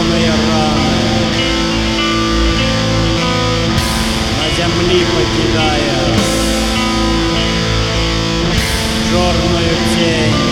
зеленые раны, на земли покидая черную тень.